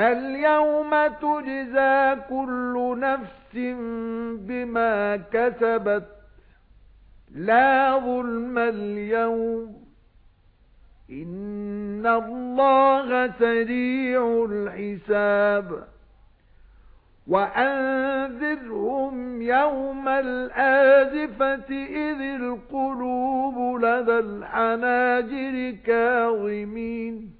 الْيَوْمَ تُجْزَى كُلُّ نَفْسٍ بِمَا كَسَبَتْ لَا ظُلْمَ الْيَوْمَ إِنَّ اللَّهَ سَرِيعُ الْحِسَابِ وَأَنذِرْهُمْ يَوْمَ الْآزِفَةِ إِذِ الْقُلُوبُ لَدَى الْحَنَاجِرِ كَاظِمِينَ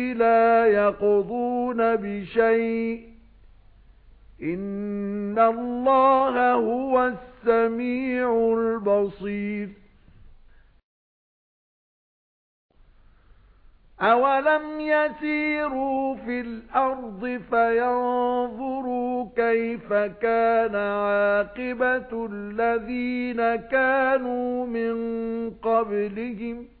لَا يَقْضُونَ بِشَيْءٍ. إِنَّ اللَّهَ هُوَ السَّمِيعُ الْبَصِيرُ. أَوَلَمْ يَسِيرُوا فِي الْأَرْضِ فَيَنظُرُوا كَيْفَ كَانَ عَاقِبَةُ الَّذِينَ كَانُوا مِن قَبْلِهِمْ.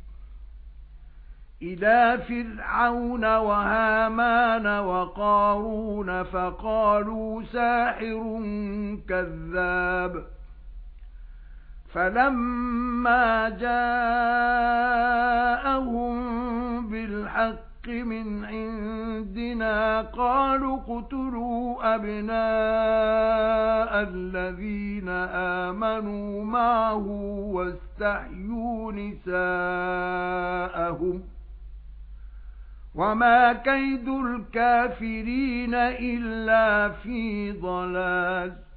إِلَى فِرْعَوْنَ وَهَامَانَ وَقَارُونَ فَقَالُوا سَاحِرٌ كَذَّابٌ. فَلَمَّا جَاءَهُم بِالْحَقِّ مِنْ عِندِنَا قَالُوا اقْتُلُوا أَبْنَاءَ الَّذِينَ آمَنُوا مَعَهُ وَاسْتَحْيُوا نِسَاءَهُمْ. وَمَا كَيْدُ الْكَافِرِينَ إِلَّا فِي ضَلَالٍ